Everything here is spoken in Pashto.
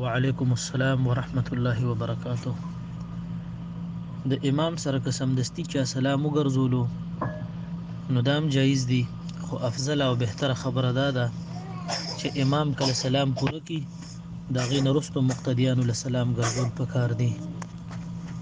وعلیکم السلام ورحمت الله وبرکاته د امام سره که سمدستی چا سلام وګرځولو نو دام جایز دی خو افضل او بهتره خبره دا ده چې امام کله سلام پوره کی دا غین رستو مقتدیانو له سلام ګرځول پکار دی